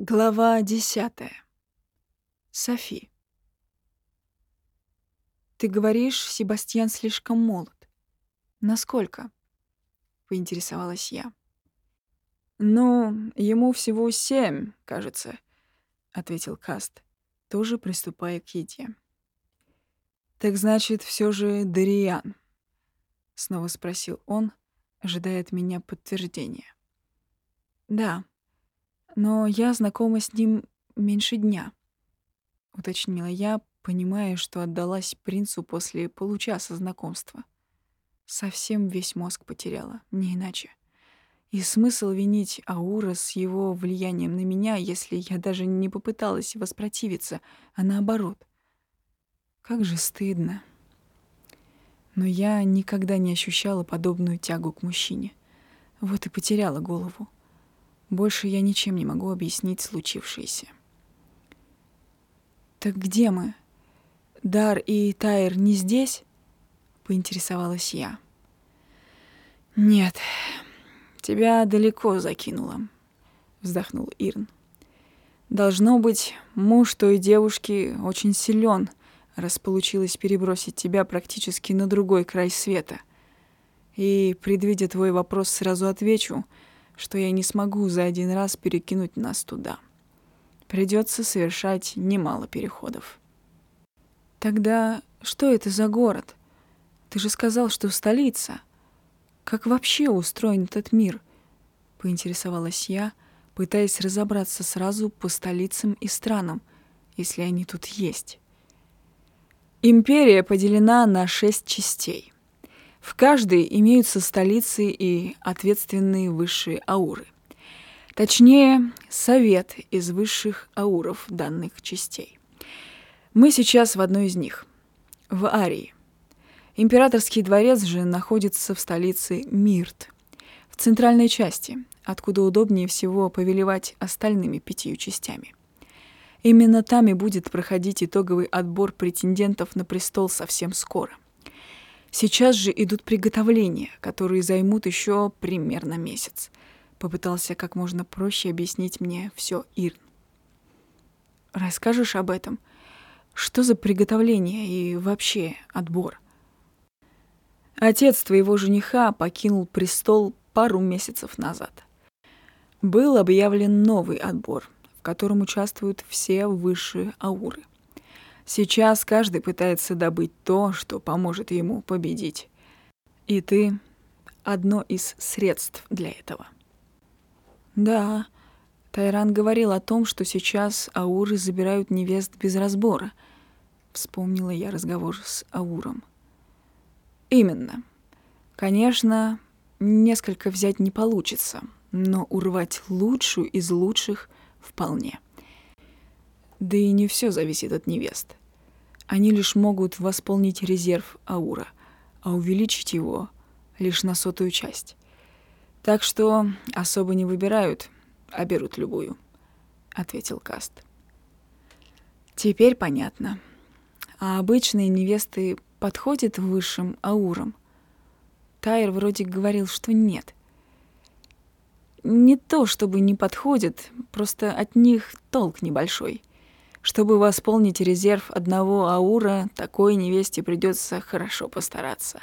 Глава десятая. Софи. Ты говоришь, Себастьян слишком молод. Насколько? Поинтересовалась я. Ну, ему всего семь, кажется, ответил Каст, тоже приступая к еде. Так значит, все же Дариан? Снова спросил он, ожидая от меня подтверждения. Да, но я знакома с ним меньше дня, уточнила я, понимая, что отдалась принцу после получаса знакомства. Совсем весь мозг потеряла, не иначе. И смысл винить Аура с его влиянием на меня, если я даже не попыталась воспротивиться, а наоборот. Как же стыдно. Но я никогда не ощущала подобную тягу к мужчине. Вот и потеряла голову. Больше я ничем не могу объяснить случившееся. «Так где мы? Дар и Тайр не здесь?» — поинтересовалась я. «Нет, тебя далеко закинуло», — вздохнул Ирн. «Должно быть, муж той девушки очень силен, раз получилось перебросить тебя практически на другой край света. И, предвидя твой вопрос, сразу отвечу — что я не смогу за один раз перекинуть нас туда. Придется совершать немало переходов. Тогда что это за город? Ты же сказал, что столица. Как вообще устроен этот мир? Поинтересовалась я, пытаясь разобраться сразу по столицам и странам, если они тут есть. Империя поделена на шесть частей — в каждой имеются столицы и ответственные высшие ауры. Точнее, совет из высших ауров данных частей. Мы сейчас в одной из них, в Арии. Императорский дворец же находится в столице Мирт, в центральной части, откуда удобнее всего повелевать остальными пятью частями. Именно там и будет проходить итоговый отбор претендентов на престол совсем скоро – Сейчас же идут приготовления, которые займут еще примерно месяц. Попытался как можно проще объяснить мне все Ирн. Расскажешь об этом? Что за приготовление и вообще отбор? Отец твоего жениха покинул престол пару месяцев назад. Был объявлен новый отбор, в котором участвуют все высшие ауры — Сейчас каждый пытается добыть то, что поможет ему победить. И ты — одно из средств для этого. Да, Тайран говорил о том, что сейчас ауры забирают невест без разбора. Вспомнила я разговор с Ауром. Именно. Конечно, несколько взять не получится, но урвать лучшую из лучших вполне. Да и не все зависит от невест. Они лишь могут восполнить резерв аура, а увеличить его лишь на сотую часть. Так что особо не выбирают, а берут любую, — ответил Каст. Теперь понятно. А обычные невесты подходят высшим аурам? Тайр вроде говорил, что нет. Не то, чтобы не подходят, просто от них толк небольшой. Чтобы восполнить резерв одного аура, такой невесте придется хорошо постараться.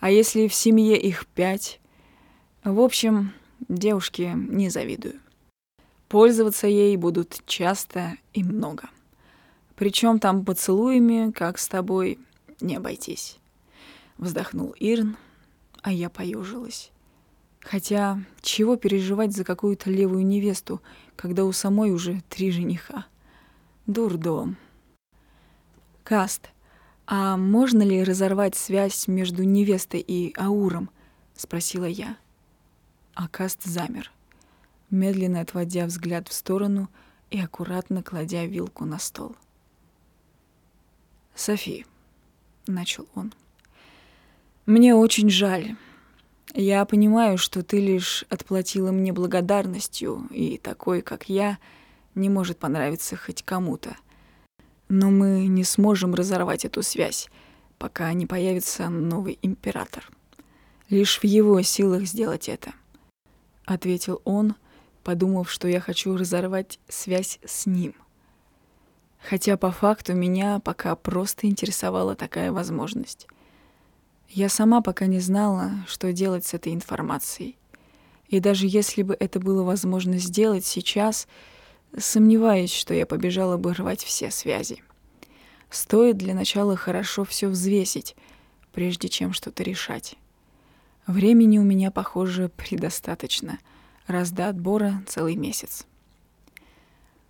А если в семье их пять? В общем, девушке не завидую. Пользоваться ей будут часто и много. Причем там поцелуями, как с тобой, не обойтись. Вздохнул Ирн, а я поюжилась. Хотя, чего переживать за какую-то левую невесту, когда у самой уже три жениха? Дурдом. Каст, а можно ли разорвать связь между невестой и Ауром? Спросила я. А Каст замер, медленно отводя взгляд в сторону и аккуратно кладя вилку на стол. «Софи», — начал он, — «мне очень жаль. Я понимаю, что ты лишь отплатила мне благодарностью, и такой, как я, — не может понравиться хоть кому-то. Но мы не сможем разорвать эту связь, пока не появится новый император. Лишь в его силах сделать это, ответил он, подумав, что я хочу разорвать связь с ним. Хотя по факту меня пока просто интересовала такая возможность. Я сама пока не знала, что делать с этой информацией. И даже если бы это было возможно сделать сейчас, сомневаюсь, что я побежала бы рвать все связи. Стоит для начала хорошо все взвесить, прежде чем что-то решать. Времени у меня, похоже, предостаточно, раз до отбора целый месяц.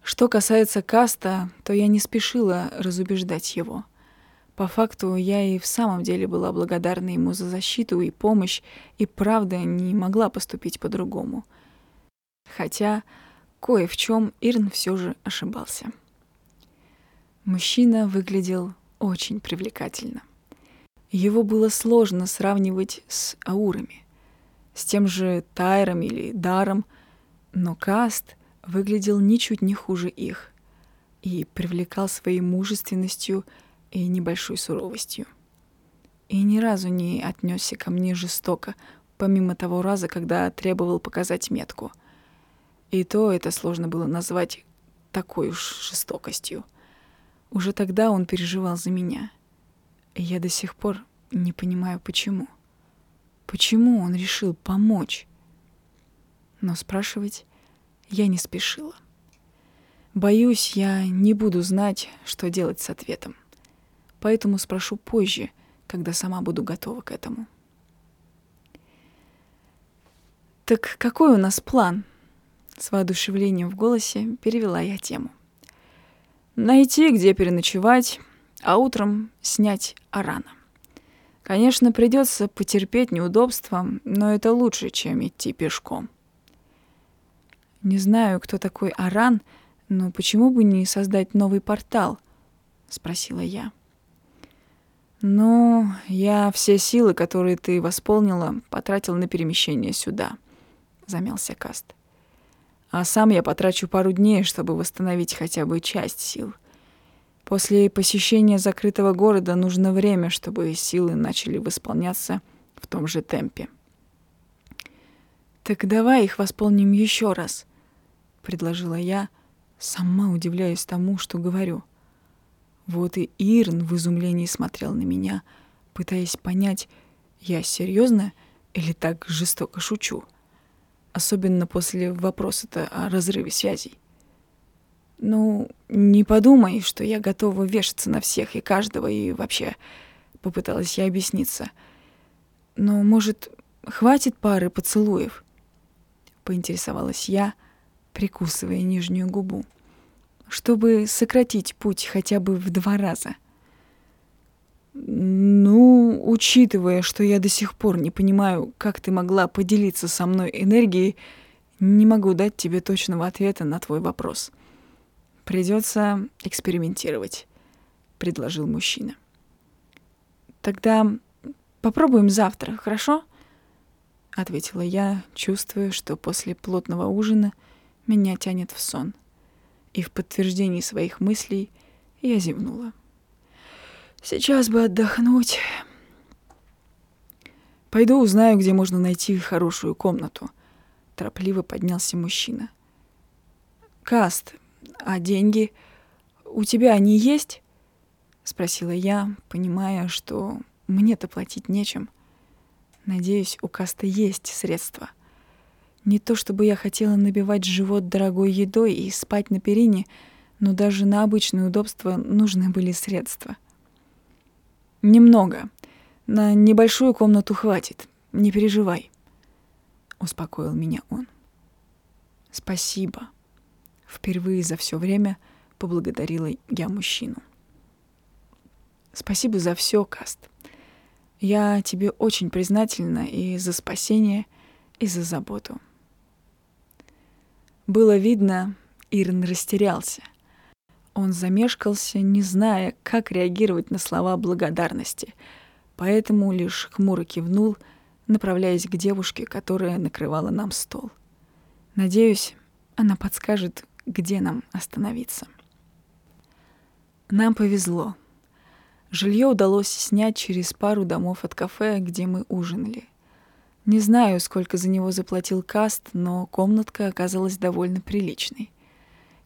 Что касается Каста, то я не спешила разубеждать его — по факту я и в самом деле была благодарна ему за защиту и помощь, и правда не могла поступить по-другому. Хотя кое в чем Ирн все же ошибался. Мужчина выглядел очень привлекательно. Его было сложно сравнивать с аурами, с тем же Тайром или Даром, но Каст выглядел ничуть не хуже их и привлекал своей мужественностью – и небольшой суровостью. И ни разу не отнесся ко мне жестоко, помимо того раза, когда требовал показать метку. И то это сложно было назвать такой уж жестокостью. Уже тогда он переживал за меня. И я до сих пор не понимаю, почему. Почему он решил помочь? Но спрашивать я не спешила. Боюсь, я не буду знать, что делать с ответом поэтому спрошу позже, когда сама буду готова к этому. «Так какой у нас план?» С воодушевлением в голосе перевела я тему. «Найти, где переночевать, а утром снять Арана. Конечно, придется потерпеть неудобства, но это лучше, чем идти пешком». Не знаю, кто такой Аран, но почему бы не создать новый портал? Спросила я. «Ну, я все силы, которые ты восполнила, потратил на перемещение сюда», — замялся Каст. «А сам я потрачу пару дней, чтобы восстановить хотя бы часть сил. После посещения закрытого города нужно время, чтобы силы начали восполняться в том же темпе». «Так давай их восполним еще раз», — предложила я, сама удивляясь тому, что говорю — вот и Ирн в изумлении смотрел на меня, пытаясь понять, я серьезно или так жестоко шучу. Особенно после вопроса-то о разрыве связей. Ну, не подумай, что я готова вешаться на всех и каждого, и вообще попыталась я объясниться. Но, может, хватит пары поцелуев? Поинтересовалась я, прикусывая нижнюю губу чтобы сократить путь хотя бы в два раза. Ну, учитывая, что я до сих пор не понимаю, как ты могла поделиться со мной энергией, не могу дать тебе точного ответа на твой вопрос. Придется экспериментировать, предложил мужчина. Тогда попробуем завтра, хорошо? ответила я, чувствуя, что после плотного ужина меня тянет в сон и в подтверждении своих мыслей я зевнула. Сейчас бы отдохнуть. Пойду узнаю, где можно найти хорошую комнату. Торопливо поднялся мужчина. Каст, а деньги? У тебя они есть? Спросила я, понимая, что мне-то платить нечем. Надеюсь, у Каста есть средства. Не то чтобы я хотела набивать живот дорогой едой и спать на перине, но даже на обычное удобство нужны были средства. «Немного. На небольшую комнату хватит. Не переживай», — успокоил меня он. «Спасибо». Впервые за все время поблагодарила я мужчину. «Спасибо за все, Каст. Я тебе очень признательна и за спасение, и за заботу». Было видно, Ирн растерялся. Он замешкался, не зная, как реагировать на слова благодарности, поэтому лишь хмуро кивнул, направляясь к девушке, которая накрывала нам стол. Надеюсь, она подскажет, где нам остановиться. Нам повезло. Жилье удалось снять через пару домов от кафе, где мы ужинали. Не знаю, сколько за него заплатил каст, но комнатка оказалась довольно приличной.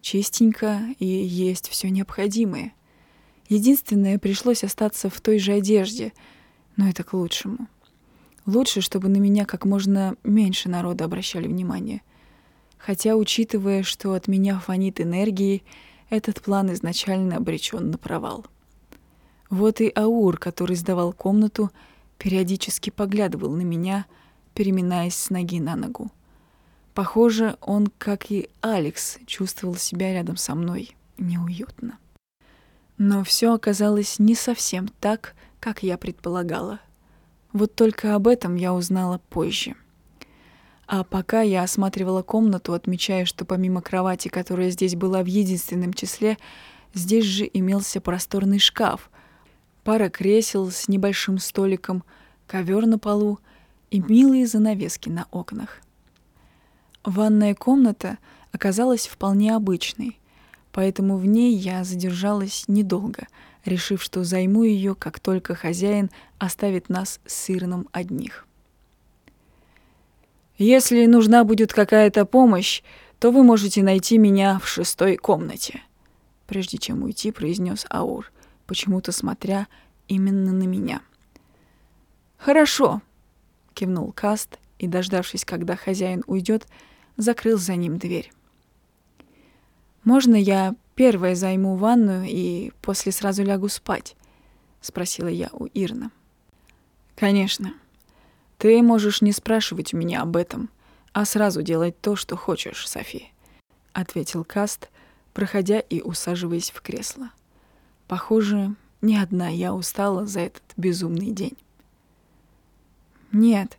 Чистенько и есть все необходимое. Единственное, пришлось остаться в той же одежде, но это к лучшему. Лучше, чтобы на меня как можно меньше народа обращали внимание. Хотя, учитывая, что от меня фонит энергией, этот план изначально обречен на провал. Вот и Аур, который сдавал комнату, периодически поглядывал на меня — переминаясь с ноги на ногу. Похоже, он, как и Алекс, чувствовал себя рядом со мной неуютно. Но все оказалось не совсем так, как я предполагала. Вот только об этом я узнала позже. А пока я осматривала комнату, отмечая, что помимо кровати, которая здесь была в единственном числе, здесь же имелся просторный шкаф, пара кресел с небольшим столиком, ковер на полу — и милые занавески на окнах. Ванная комната оказалась вполне обычной, поэтому в ней я задержалась недолго, решив, что займу ее, как только хозяин оставит нас с сырным одних. «Если нужна будет какая-то помощь, то вы можете найти меня в шестой комнате», прежде чем уйти, произнес Аур, почему-то смотря именно на меня. «Хорошо», кивнул Каст и, дождавшись, когда хозяин уйдет, закрыл за ним дверь. «Можно я первая займу ванную и после сразу лягу спать?» — спросила я у Ирна. «Конечно. Ты можешь не спрашивать меня об этом, а сразу делать то, что хочешь, Софи», — ответил Каст, проходя и усаживаясь в кресло. «Похоже, не одна я устала за этот безумный день». Нет,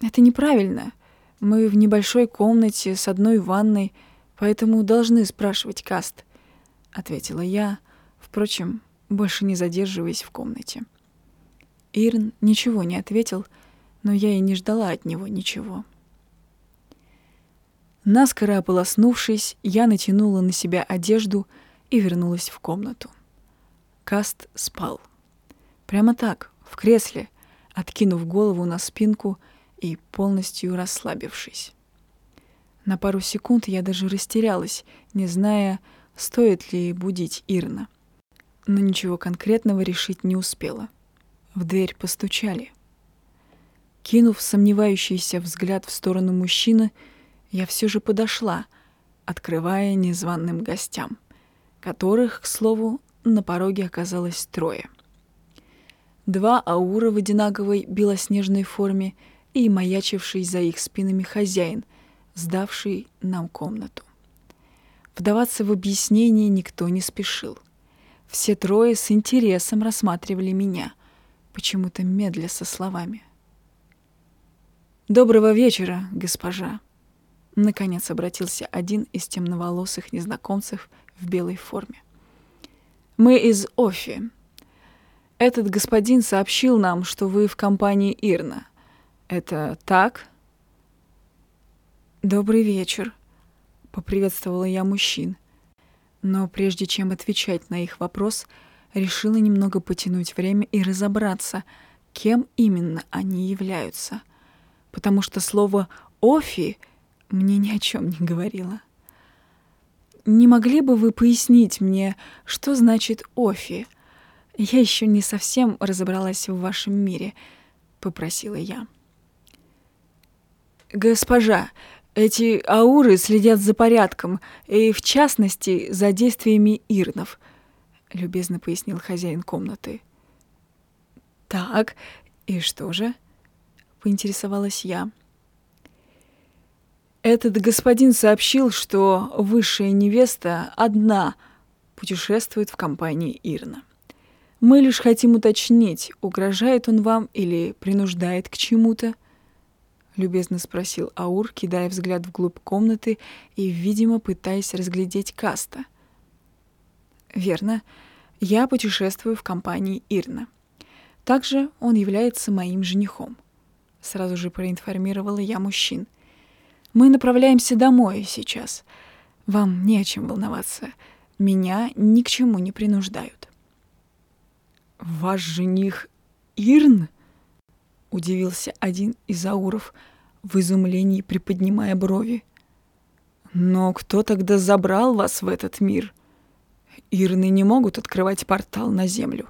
это неправильно. Мы в небольшой комнате с одной ванной, поэтому должны спрашивать каст, ответила я, впрочем, больше не задерживаясь в комнате. Ирн ничего не ответил, но я и не ждала от него ничего. Наскоро ополоснувшись, я натянула на себя одежду и вернулась в комнату. Каст спал. Прямо так, в кресле — откинув голову на спинку и полностью расслабившись. На пару секунд я даже растерялась, не зная, стоит ли будить Ирна. Но ничего конкретного решить не успела. В дверь постучали. Кинув сомневающийся взгляд в сторону мужчины, я все же подошла, открывая незваным гостям, которых, к слову, на пороге оказалось трое — два аура в одинаковой белоснежной форме и маячивший за их спинами хозяин, сдавший нам комнату. Вдаваться в объяснение никто не спешил. Все трое с интересом рассматривали меня, почему-то медля со словами. «Доброго вечера, госпожа!» Наконец обратился один из темноволосых незнакомцев в белой форме. «Мы из Офи, этот господин сообщил нам, что вы в компании Ирна. Это так? Добрый вечер, поприветствовала я мужчин. Но прежде чем отвечать на их вопрос, решила немного потянуть время и разобраться, кем именно они являются. Потому что слово «офи» мне ни о чем не говорило. Не могли бы вы пояснить мне, что значит «офи»? «Я еще не совсем разобралась в вашем мире», — попросила я. «Госпожа, эти ауры следят за порядком, и, в частности, за действиями ирнов», — любезно пояснил хозяин комнаты. «Так, и что же?» — поинтересовалась я. «Этот господин сообщил, что высшая невеста одна путешествует в компании Ирна. Мы лишь хотим уточнить, угрожает он вам или принуждает к чему-то?» Любезно спросил Аур, кидая взгляд вглубь комнаты и, видимо, пытаясь разглядеть Каста. «Верно. Я путешествую в компании Ирна. Также он является моим женихом», — сразу же проинформировала я мужчин. «Мы направляемся домой сейчас. Вам не о чем волноваться. Меня ни к чему не принуждают». «Ваш жених Ирн?» Удивился один из ауров, в изумлении приподнимая брови. Но кто тогда забрал вас в этот мир? Ирны не могут открывать портал на землю.